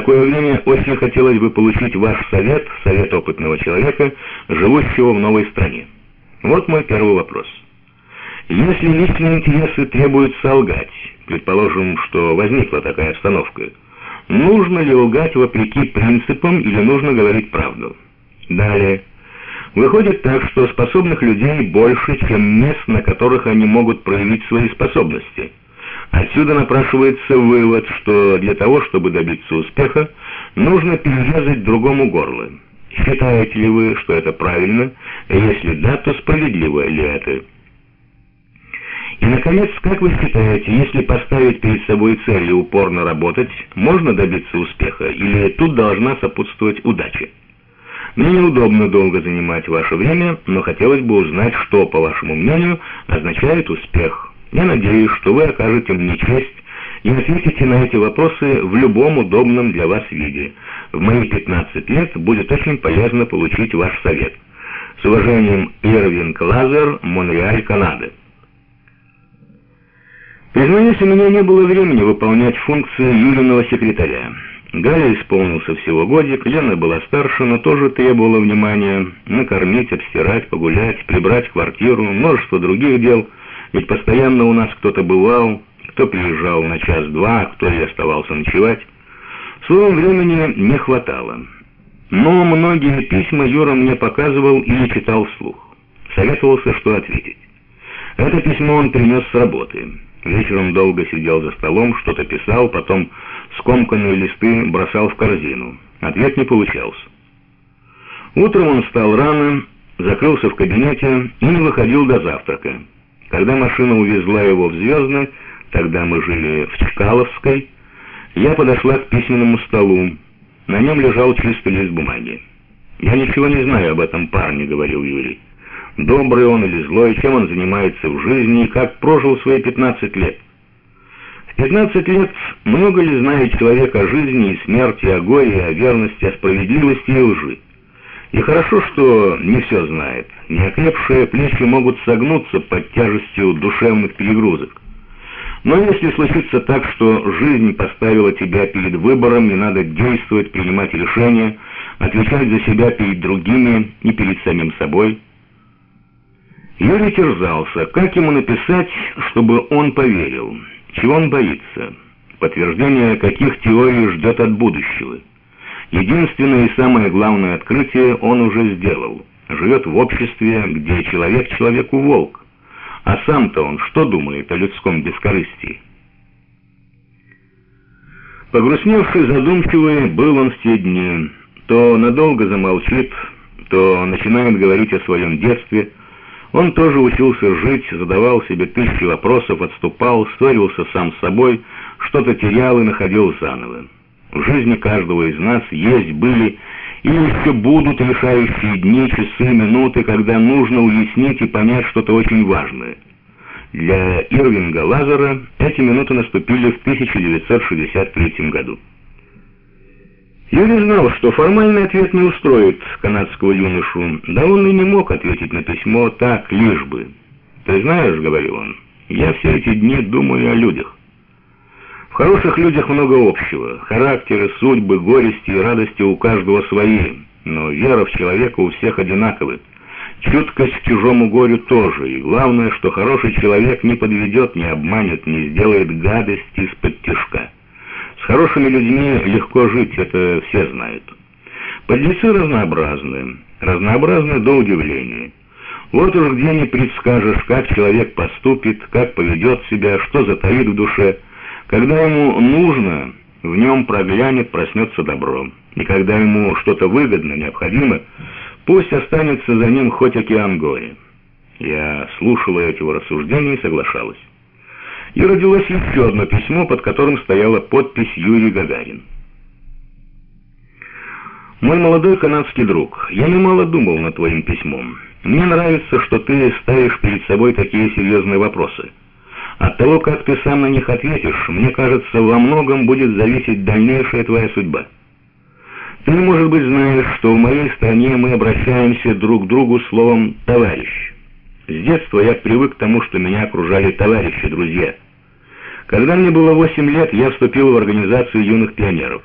такое время очень хотелось бы получить ваш совет, совет опытного человека, живущего в новой стране. Вот мой первый вопрос. Если личные интересы требуют солгать, предположим, что возникла такая обстановка, нужно ли лгать вопреки принципам или нужно говорить правду? Далее. Выходит так, что способных людей больше, чем мест, на которых они могут проявить свои способности. Отсюда напрашивается вывод, что для того, чтобы добиться успеха, нужно перерезать другому горло. Считаете ли вы, что это правильно? Если да, то справедливо ли это? И, наконец, как вы считаете, если поставить перед собой цель и упорно работать, можно добиться успеха, или тут должна сопутствовать удача? Мне неудобно долго занимать ваше время, но хотелось бы узнать, что, по вашему мнению, означает успех. Я надеюсь, что вы окажете мне честь и ответите на эти вопросы в любом удобном для вас виде. В мои 15 лет будет очень полезно получить ваш совет. С уважением, Ирвинг Лазер, Монреаль, Канада. Признаюсь, у меня не было времени выполнять функции Юлиного секретаря. Галя исполнился всего годик, Лена была старше, но тоже требовала внимания. Накормить, обстирать, погулять, прибрать квартиру, множество других дел. Ведь постоянно у нас кто-то бывал, кто приезжал на час-два, кто и оставался ночевать. Словом, времени не хватало. Но многие письма Юра мне показывал или читал вслух. Советовался, что ответить. Это письмо он принес с работы. Вечером долго сидел за столом, что-то писал, потом скомканные листы бросал в корзину. Ответ не получался. Утром он встал рано, закрылся в кабинете и не выходил до завтрака. Когда машина увезла его в Звездное, тогда мы жили в Чкаловской, я подошла к письменному столу. На нем лежал чистый лист бумаги. «Я ничего не знаю об этом парне», — говорил Юрий. «Добрый он или злой, чем он занимается в жизни и как прожил свои 15 лет». В 15 лет много ли знает человек о жизни и смерти, о горе, о верности, о справедливости и лжи? И хорошо, что не все знает. Неокрепшие плечи могут согнуться под тяжестью душевных перегрузок. Но если случится так, что жизнь поставила тебя перед выбором, и надо действовать, принимать решения, отвечать за себя перед другими и перед самим собой. Юрий терзался, как ему написать, чтобы он поверил, чего он боится, подтверждение каких теорий ждет от будущего. Единственное и самое главное открытие он уже сделал. Живет в обществе, где человек человеку волк. А сам-то он что думает о людском бескорыстии? Погрустневший, задумчивый был он в те дни. То надолго замолчит, то начинает говорить о своем детстве. Он тоже учился жить, задавал себе тысячи вопросов, отступал, ссорился сам с собой, что-то терял и находил заново. В жизни каждого из нас есть, были и еще будут решающие дни, часы, минуты, когда нужно уяснить и понять что-то очень важное. Для Ирвинга Лазера эти минуты наступили в 1963 году. Юрий знал, что формальный ответ не устроит канадского юношу, да он и не мог ответить на письмо так, лишь бы. «Ты знаешь, — говорил он, — я все эти дни думаю о людях. В хороших людях много общего. Характеры, судьбы, горести и радости у каждого свои. Но вера в человека у всех одинаковая. Чуткость к чужому горю тоже. И главное, что хороший человек не подведет, не обманет, не сделает гадости из-под тяжка. С хорошими людьми легко жить, это все знают. Подлецы разнообразны. Разнообразны до удивления. Вот уж где не предскажешь, как человек поступит, как поведет себя, что затаит в душе – когда ему нужно, в нем проглянет, проснется добро. И когда ему что-то выгодно, необходимо, пусть останется за ним хоть океан горе. Я слушала эти рассуждения и соглашалась. И родилось еще одно письмо, под которым стояла подпись Юрий Гагарин. «Мой молодой канадский друг, я немало думал над твоим письмом. Мне нравится, что ты ставишь перед собой такие серьезные вопросы». От того, как ты сам на них ответишь, мне кажется, во многом будет зависеть дальнейшая твоя судьба. Ты, может быть, знаешь, что в моей стране мы обращаемся друг к другу словом «товарищ». С детства я привык к тому, что меня окружали товарищи, друзья. Когда мне было 8 лет, я вступил в организацию юных пионеров.